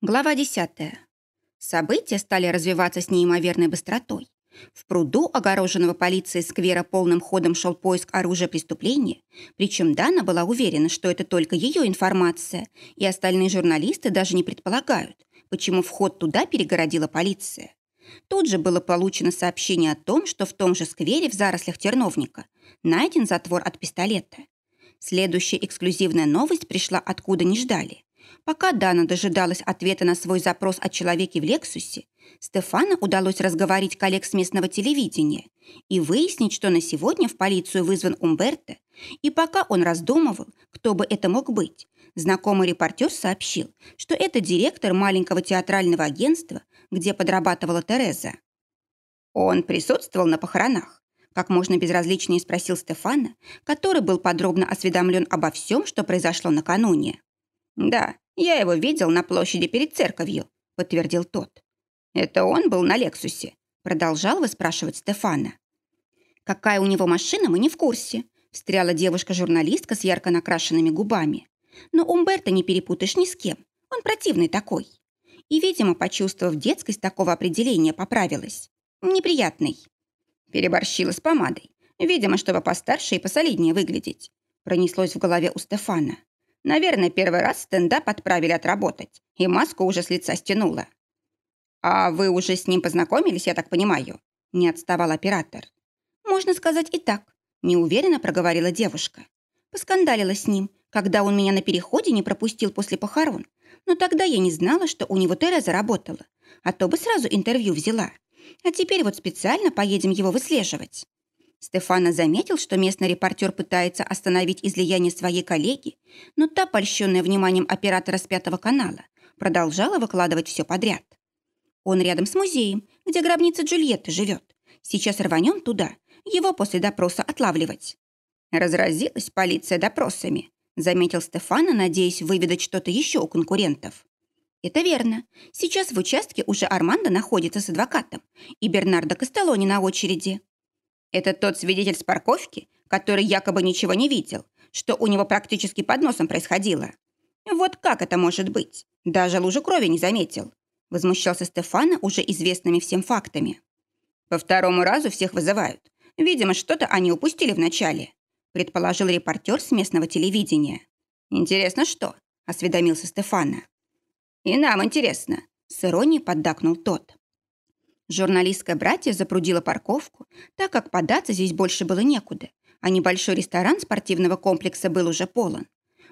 Глава 10. События стали развиваться с неимоверной быстротой. В пруду, огороженного полицией сквера, полным ходом шел поиск оружия преступления, причем Дана была уверена, что это только ее информация, и остальные журналисты даже не предполагают, почему вход туда перегородила полиция. Тут же было получено сообщение о том, что в том же сквере в зарослях терновника найден затвор от пистолета. Следующая эксклюзивная новость пришла откуда не ждали. Пока Дана дожидалась ответа на свой запрос о человеке в Лексусе, Стефана удалось разговорить коллег с местного телевидения и выяснить, что на сегодня в полицию вызван Умберто, и пока он раздумывал, кто бы это мог быть, знакомый репортер сообщил, что это директор маленького театрального агентства, где подрабатывала Тереза. Он присутствовал на похоронах. Как можно безразличнее спросил Стефана, который был подробно осведомлен обо всем, что произошло накануне. «Да, я его видел на площади перед церковью», — подтвердил тот. «Это он был на Лексусе?» — продолжал выспрашивать Стефана. «Какая у него машина, мы не в курсе», — встряла девушка-журналистка с ярко накрашенными губами. «Но Умберто не перепутаешь ни с кем. Он противный такой». И, видимо, почувствовав детскость такого определения, поправилась. «Неприятный». Переборщила с помадой. Видимо, чтобы постарше и посолиднее выглядеть. Пронеслось в голове у Стефана. Наверное, первый раз стендап отправили отработать, и маску уже с лица стянула. «А вы уже с ним познакомились, я так понимаю?» Не отставал оператор. «Можно сказать и так», – неуверенно проговорила девушка. Поскандалила с ним, когда он меня на переходе не пропустил после похорон. Но тогда я не знала, что у него Тереза работала, а то бы сразу интервью взяла. А теперь вот специально поедем его выслеживать. Стефана заметил, что местный репортер пытается остановить излияние своей коллеги, но та, польщенная вниманием оператора с Пятого канала, продолжала выкладывать все подряд. Он рядом с музеем, где гробница Джульетты живет. Сейчас рванем туда, его после допроса отлавливать. Разразилась полиция допросами, заметил Стефана, надеясь выведать что-то еще у конкурентов. Это верно. Сейчас в участке уже Армандо находится с адвокатом, и Бернардо Костелони на очереди. Это тот свидетель с парковки, который якобы ничего не видел, что у него практически под носом происходило. Вот как это может быть? Даже лужу крови не заметил. Возмущался Стефана уже известными всем фактами. По второму разу всех вызывают. Видимо, что-то они упустили вначале, предположил репортер с местного телевидения. Интересно, что? Осведомился Стефана. И нам интересно, с иронией поддакнул тот. Журналистское братье запрудило парковку, так как податься здесь больше было некуда, а небольшой ресторан спортивного комплекса был уже полон.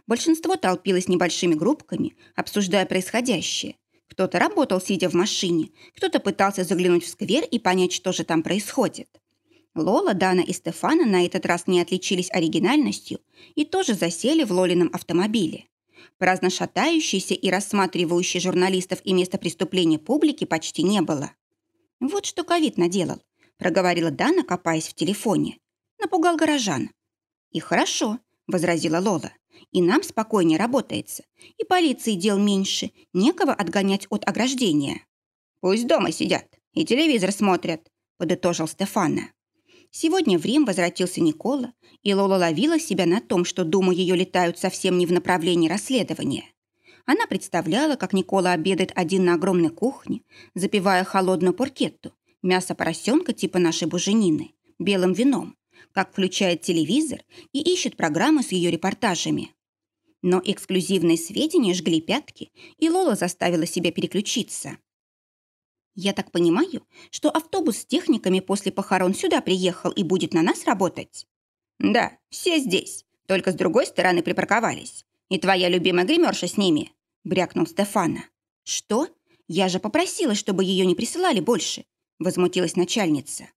Большинство толпилось небольшими группками, обсуждая происходящее. Кто-то работал, сидя в машине, кто-то пытался заглянуть в сквер и понять, что же там происходит. Лола, Дана и Стефана на этот раз не отличились оригинальностью и тоже засели в Лолином автомобиле. Праздно шатающейся и рассматривающей журналистов и место преступления публики почти не было. «Вот что ковид наделал», — проговорила Дана, копаясь в телефоне. Напугал горожан. «И хорошо», — возразила Лола. «И нам спокойнее работается. И полиции дел меньше, некого отгонять от ограждения». «Пусть дома сидят и телевизор смотрят», — подытожил Стефана. Сегодня в Рим возвратился Никола, и Лола ловила себя на том, что думы ее летают совсем не в направлении расследования. Она представляла, как Никола обедает один на огромной кухне, запивая холодную поркетту, мясо поросенка типа нашей буженины, белым вином, как включает телевизор и ищет программы с ее репортажами. Но эксклюзивные сведения жгли пятки, и Лола заставила себя переключиться. «Я так понимаю, что автобус с техниками после похорон сюда приехал и будет на нас работать?» «Да, все здесь, только с другой стороны припарковались. И твоя любимая гримерша с ними брякнул Стефана. «Что? Я же попросила, чтобы ее не присылали больше», возмутилась начальница.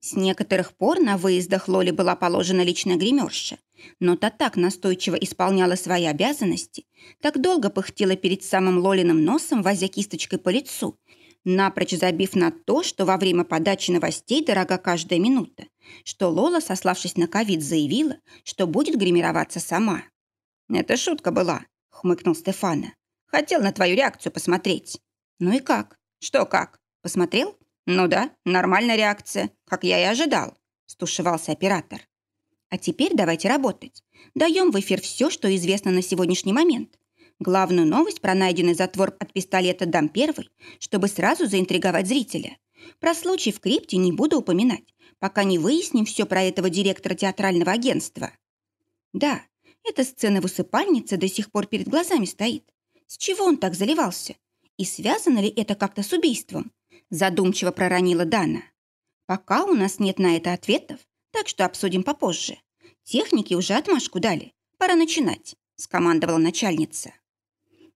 С некоторых пор на выездах Лоли была положена личная гримерша, но та так настойчиво исполняла свои обязанности, так долго пыхтела перед самым Лолиным носом, возя кисточкой по лицу, напрочь забив на то, что во время подачи новостей дорога каждая минута, что Лола, сославшись на ковид, заявила, что будет гримироваться сама. «Это шутка была», — хмыкнул Стефана. Хотел на твою реакцию посмотреть». «Ну и как? Что как? Посмотрел?» «Ну да, нормальная реакция, как я и ожидал», – стушевался оператор. «А теперь давайте работать. Даем в эфир все, что известно на сегодняшний момент. Главную новость про найденный затвор от пистолета дам первый, чтобы сразу заинтриговать зрителя. Про случай в крипте не буду упоминать, пока не выясним все про этого директора театрального агентства. Да, эта сцена в усыпальнице до сих пор перед глазами стоит. С чего он так заливался? И связано ли это как-то с убийством? Задумчиво проронила Дана. Пока у нас нет на это ответов, так что обсудим попозже. Техники уже отмашку дали. Пора начинать, скомандовала начальница.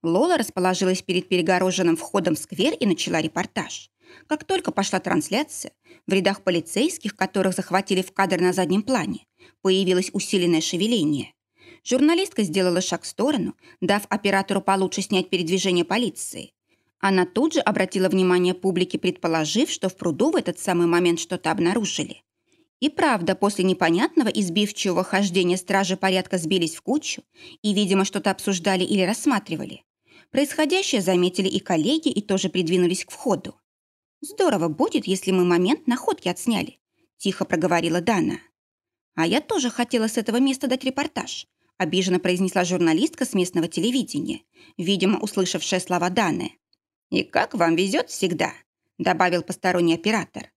Лола расположилась перед перегороженным входом в сквер и начала репортаж. Как только пошла трансляция, в рядах полицейских, которых захватили в кадр на заднем плане, появилось усиленное шевеление. Журналистка сделала шаг в сторону, дав оператору получше снять передвижение полиции. Она тут же обратила внимание публики, предположив, что в пруду в этот самый момент что-то обнаружили. И правда, после непонятного избивчивого хождения стражи порядка сбились в кучу и, видимо, что-то обсуждали или рассматривали. Происходящее заметили и коллеги и тоже придвинулись к входу. «Здорово будет, если мы момент находки отсняли», – тихо проговорила Дана. «А я тоже хотела с этого места дать репортаж», – обиженно произнесла журналистка с местного телевидения, видимо, услышавшая слова Даны. «И как вам везет всегда», – добавил посторонний оператор.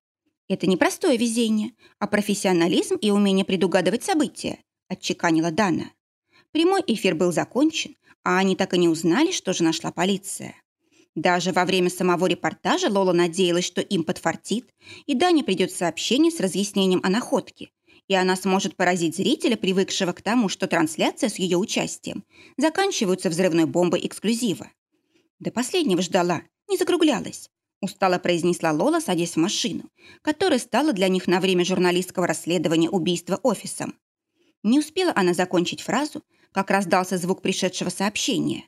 «Это не простое везение, а профессионализм и умение предугадывать события», – отчеканила Дана. Прямой эфир был закончен, а они так и не узнали, что же нашла полиция. Даже во время самого репортажа Лола надеялась, что им подфартит, и Дане придет сообщение с разъяснением о находке, и она сможет поразить зрителя, привыкшего к тому, что трансляция с ее участием заканчивается взрывной бомбой эксклюзива. До последнего ждала, не закруглялась. Устало произнесла Лола, садясь в машину, которая стала для них на время журналистского расследования убийства офисом. Не успела она закончить фразу, как раздался звук пришедшего сообщения.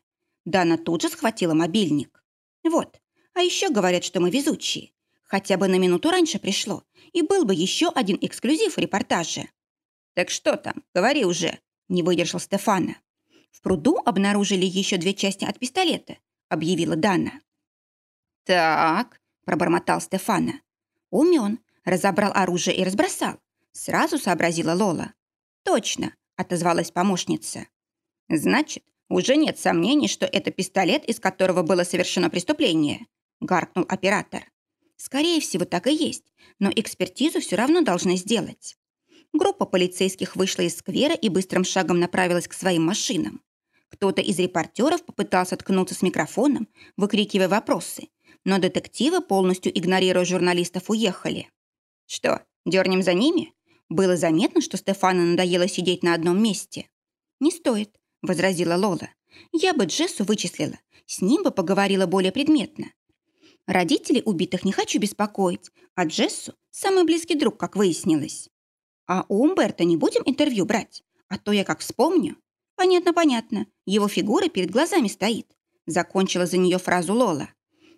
Дана тут же схватила мобильник. Вот. А еще говорят, что мы везучие. Хотя бы на минуту раньше пришло, и был бы еще один эксклюзив в репортаже. «Так что там? Говори уже!» – не выдержал Стефана. «В пруду обнаружили еще две части от пистолета», – объявила Дана. «Так», – пробормотал Стефана. «Умен, разобрал оружие и разбросал», – сразу сообразила Лола. «Точно», – отозвалась помощница. «Значит, «Уже нет сомнений, что это пистолет, из которого было совершено преступление», – гаркнул оператор. «Скорее всего, так и есть, но экспертизу все равно должны сделать». Группа полицейских вышла из сквера и быстрым шагом направилась к своим машинам. Кто-то из репортеров попытался ткнуться с микрофоном, выкрикивая вопросы, но детективы, полностью игнорируя журналистов, уехали. «Что, дернем за ними?» Было заметно, что Стефану надоело сидеть на одном месте. «Не стоит возразила Лола. «Я бы Джессу вычислила. С ним бы поговорила более предметно. Родителей убитых не хочу беспокоить, а Джессу – самый близкий друг, как выяснилось. А у Умберта не будем интервью брать, а то я как вспомню. Понятно, понятно, его фигура перед глазами стоит. Закончила за нее фразу Лола.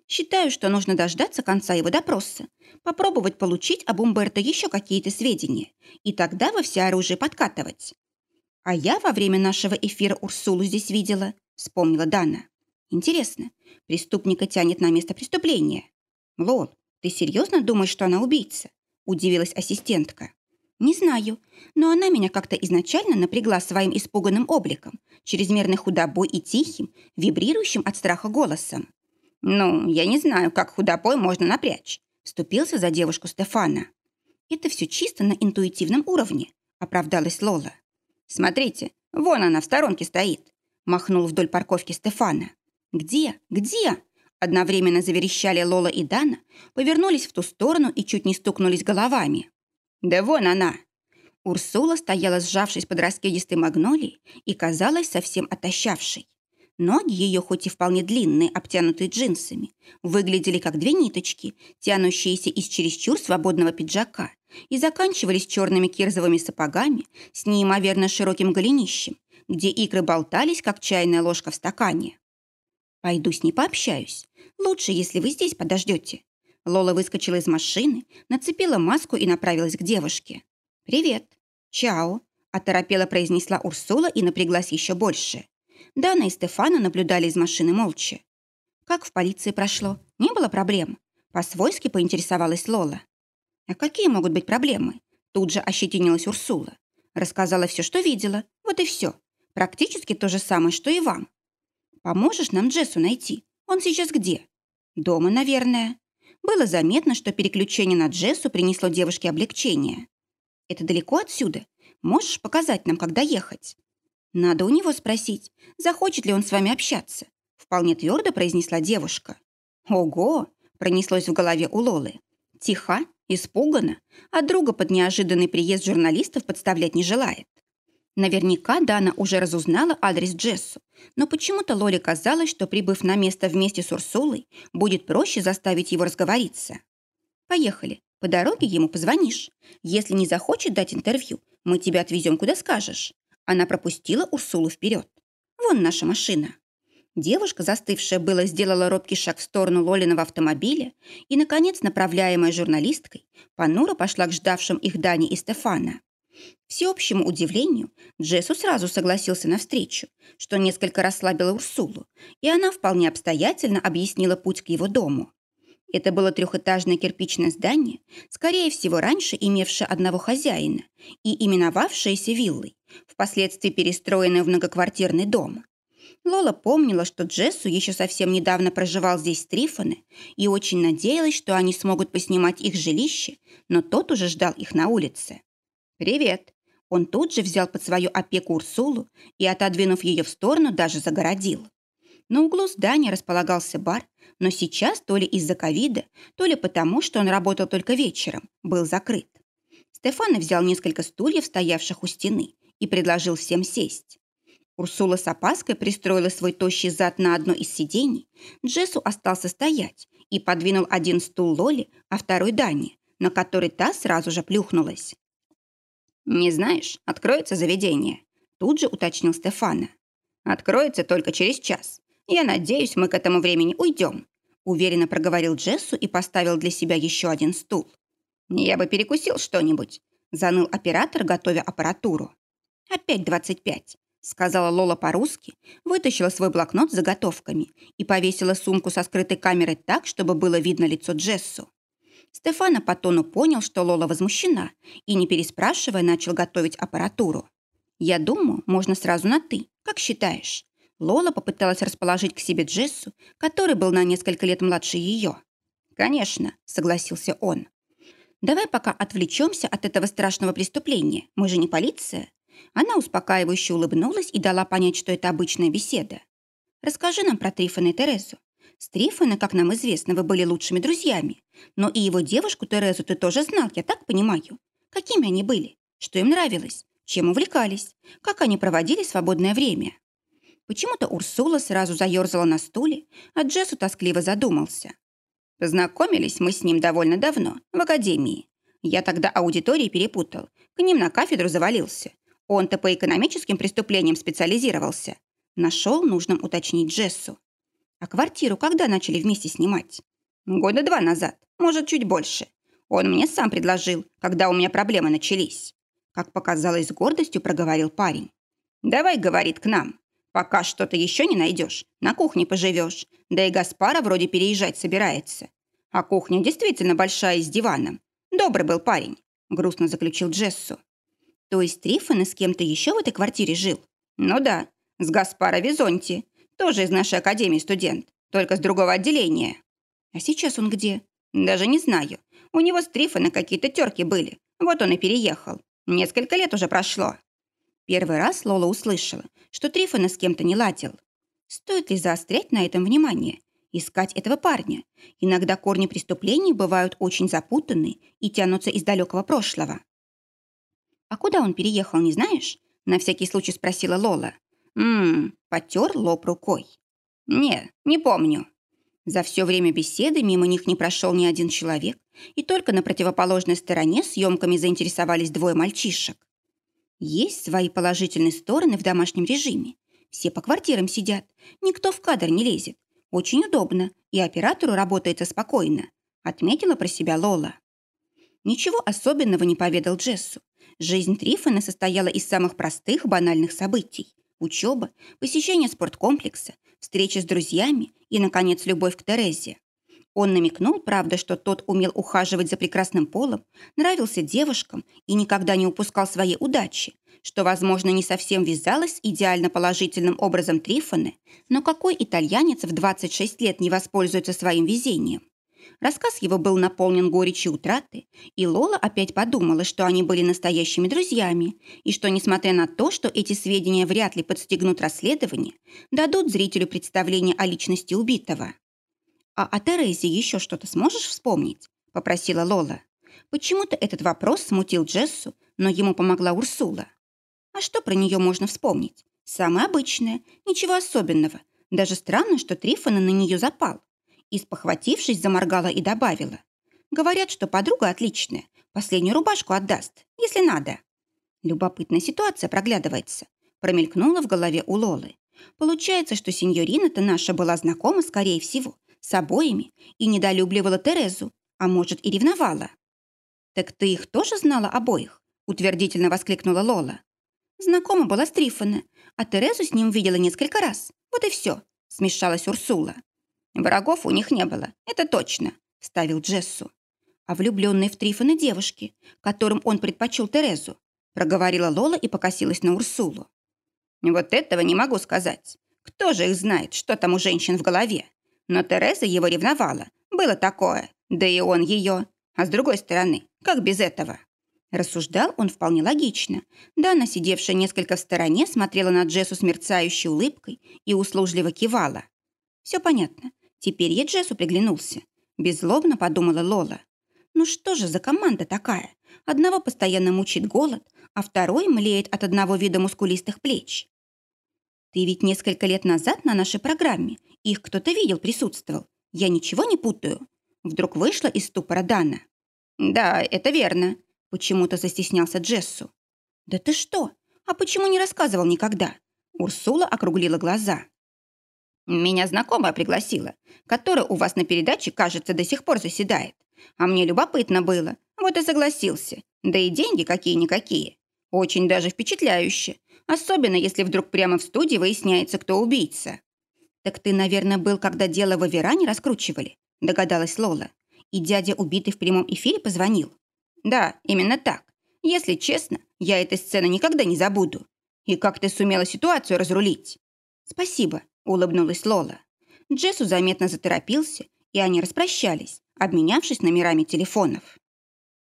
Считаю, что нужно дождаться конца его допроса, попробовать получить об Умберто еще какие-то сведения, и тогда во все оружие подкатывать. «А я во время нашего эфира Урсулу здесь видела», — вспомнила Дана. «Интересно, преступника тянет на место преступления?» «Лол, ты серьезно думаешь, что она убийца?» — удивилась ассистентка. «Не знаю, но она меня как-то изначально напрягла своим испуганным обликом, чрезмерной худобой и тихим, вибрирующим от страха голосом. «Ну, я не знаю, как худобой можно напрячь», — вступился за девушку Стефана. «Это все чисто на интуитивном уровне», — оправдалась Лола. «Смотрите, вон она в сторонке стоит», – махнул вдоль парковки Стефана. «Где? Где?» Одновременно заверещали Лола и Дана, повернулись в ту сторону и чуть не стукнулись головами. «Да вон она!» Урсула стояла, сжавшись под раскидистой магнолией, и казалась совсем отощавшей. Ноги ее, хоть и вполне длинные, обтянутые джинсами, выглядели как две ниточки, тянущиеся из чересчур свободного пиджака, и заканчивались черными кирзовыми сапогами с неимоверно широким голенищем, где икры болтались, как чайная ложка в стакане. «Пойду с ней пообщаюсь. Лучше, если вы здесь подождете». Лола выскочила из машины, нацепила маску и направилась к девушке. «Привет». «Чао», – оторопела произнесла Урсула и напряглась еще больше. Дана и Стефана наблюдали из машины молча. Как в полиции прошло? Не было проблем? По-свойски поинтересовалась Лола. А какие могут быть проблемы? Тут же ощетинилась Урсула. Рассказала все, что видела. Вот и все. Практически то же самое, что и вам. «Поможешь нам Джессу найти? Он сейчас где?» «Дома, наверное». Было заметно, что переключение на Джессу принесло девушке облегчение. «Это далеко отсюда? Можешь показать нам, когда ехать?» «Надо у него спросить, захочет ли он с вами общаться», вполне твердо произнесла девушка. «Ого!» – пронеслось в голове у Лолы. Тиха, испугана, а друга под неожиданный приезд журналистов подставлять не желает. Наверняка Дана уже разузнала адрес Джессу, но почему-то Лоле казалось, что, прибыв на место вместе с Урсулой, будет проще заставить его разговориться. «Поехали. По дороге ему позвонишь. Если не захочет дать интервью, мы тебя отвезем, куда скажешь». Она пропустила Урсулу вперед. «Вон наша машина». Девушка, застывшая было, сделала робкий шаг в сторону Лолиного автомобиля и, наконец, направляемая журналисткой, понуро пошла к ждавшим их Дани и Стефана. Всеобщему удивлению, Джессу сразу согласился на встречу, что несколько расслабило Урсулу, и она вполне обстоятельно объяснила путь к его дому. Это было трехэтажное кирпичное здание, скорее всего, раньше имевшее одного хозяина и именовавшееся виллой, впоследствии перестроенное в многоквартирный дом. Лола помнила, что Джессу еще совсем недавно проживал здесь Трифоны и очень надеялась, что они смогут поснимать их жилище, но тот уже ждал их на улице. «Привет!» Он тут же взял под свою опеку Урсулу и, отодвинув ее в сторону, даже загородил. На углу здания располагался бар, но сейчас то ли из-за ковида, то ли потому, что он работал только вечером, был закрыт. Стефан взял несколько стульев, стоявших у стены, и предложил всем сесть. Урсула с опаской пристроила свой тощий зад на одно из сидений. Джессу остался стоять и подвинул один стул Лоли, а второй Дани, на который та сразу же плюхнулась. «Не знаешь, откроется заведение?» Тут же уточнил Стефана. «Откроется только через час. Я надеюсь, мы к этому времени уйдем», уверенно проговорил Джессу и поставил для себя еще один стул. «Я бы перекусил что-нибудь», заныл оператор, готовя аппаратуру. «Опять двадцать пять сказала Лола по-русски, вытащила свой блокнот с заготовками и повесила сумку со скрытой камерой так, чтобы было видно лицо Джессу. Стефана по тону понял, что Лола возмущена, и, не переспрашивая, начал готовить аппаратуру. «Я думаю, можно сразу на «ты», как считаешь?» Лола попыталась расположить к себе Джессу, который был на несколько лет младше ее. «Конечно», — согласился он. «Давай пока отвлечемся от этого страшного преступления. Мы же не полиция. Она успокаивающе улыбнулась и дала понять, что это обычная беседа. «Расскажи нам про Трифона и Терезу. С Трифона, как нам известно, вы были лучшими друзьями. Но и его девушку Терезу ты тоже знал, я так понимаю. Какими они были? Что им нравилось? Чем увлекались? Как они проводили свободное время?» Почему-то Урсула сразу заерзала на стуле, а Джессу тоскливо задумался. Познакомились мы с ним довольно давно, в академии. Я тогда аудитории перепутал, к ним на кафедру завалился. Он-то по экономическим преступлениям специализировался. Нашел нужным уточнить Джессу. А квартиру когда начали вместе снимать? Года два назад, может, чуть больше. Он мне сам предложил, когда у меня проблемы начались. Как показалось, с гордостью проговорил парень. «Давай, — говорит, — к нам. Пока что-то еще не найдешь, на кухне поживешь. Да и Гаспара вроде переезжать собирается. А кухня действительно большая с диваном. Добрый был парень», — грустно заключил Джессу. То есть Трифон и с кем-то еще в этой квартире жил? Ну да, с Гаспара Визонти, тоже из нашей академии студент, только с другого отделения. А сейчас он где? Даже не знаю. У него с Трифона какие-то терки были. Вот он и переехал. Несколько лет уже прошло. Первый раз Лола услышала, что Трифона с кем-то не ладил. Стоит ли заострять на этом внимание? Искать этого парня? Иногда корни преступлений бывают очень запутанные и тянутся из далекого прошлого. «А куда он переехал, не знаешь?» На всякий случай спросила Лола. «Ммм, потер лоб рукой». «Не, не помню». За все время беседы мимо них не прошел ни один человек, и только на противоположной стороне съемками заинтересовались двое мальчишек. Есть свои положительные стороны в домашнем режиме. Все по квартирам сидят, никто в кадр не лезет. Очень удобно, и оператору работает спокойно, отметила про себя Лола. Ничего особенного не поведал Джессу. Жизнь Трифона состояла из самых простых банальных событий. Учеба, посещение спорткомплекса, встречи с друзьями и, наконец, любовь к Терезе. Он намекнул, правда, что тот умел ухаживать за прекрасным полом, нравился девушкам и никогда не упускал своей удачи, что, возможно, не совсем вязалось идеально положительным образом Трифоны, но какой итальянец в 26 лет не воспользуется своим везением? Рассказ его был наполнен горечью утраты, и Лола опять подумала, что они были настоящими друзьями, и что, несмотря на то, что эти сведения вряд ли подстегнут расследование, дадут зрителю представление о личности убитого. «А о Терезе еще что-то сможешь вспомнить?» – попросила Лола. Почему-то этот вопрос смутил Джессу, но ему помогла Урсула. А что про нее можно вспомнить? Самое обычное, ничего особенного. Даже странно, что Трифона на нее запал. И, спохватившись, заморгала и добавила. Говорят, что подруга отличная, последнюю рубашку отдаст, если надо. Любопытная ситуация проглядывается. Промелькнула в голове у Лолы. Получается, что сеньорина-то наша была знакома, скорее всего, с обоими и недолюбливала Терезу, а может и ревновала. «Так ты их тоже знала обоих?» – утвердительно воскликнула Лола. Знакома была с Трифона, а Терезу с ним видела несколько раз. Вот и все, смешалась Урсула. Врагов у них не было, это точно, вставил Джессу. А влюбленные в Трифона девушки, которым он предпочел Терезу, проговорила Лола и покосилась на Урсулу. Вот этого не могу сказать. Кто же их знает, что там у женщин в голове? Но Тереза его ревновала. Было такое. Да и он ее. А с другой стороны, как без этого? Рассуждал он вполне логично. Дана, сидевшая несколько в стороне, смотрела на Джессу с мерцающей улыбкой и услужливо кивала. «Все понятно. Теперь я Джессу приглянулся». Беззлобно подумала Лола. «Ну что же за команда такая? Одного постоянно мучит голод, а второй млеет от одного вида мускулистых плеч. Ты ведь несколько лет назад на нашей программе их кто-то видел, присутствовал. Я ничего не путаю. Вдруг вышла из ступора Дана. Да, это верно. Почему-то застеснялся Джессу. Да ты что? А почему не рассказывал никогда? Урсула округлила глаза. Меня знакомая пригласила, которая у вас на передаче, кажется, до сих пор заседает. А мне любопытно было, вот и согласился. Да и деньги какие-никакие. Очень даже впечатляюще. Особенно, если вдруг прямо в студии выясняется, кто убийца. «Так ты, наверное, был, когда дело в Аверане раскручивали?» – догадалась Лола. «И дядя убитый в прямом эфире позвонил?» «Да, именно так. Если честно, я этой сцены никогда не забуду. И как ты сумела ситуацию разрулить?» «Спасибо», – улыбнулась Лола. Джессу заметно заторопился, и они распрощались, обменявшись номерами телефонов.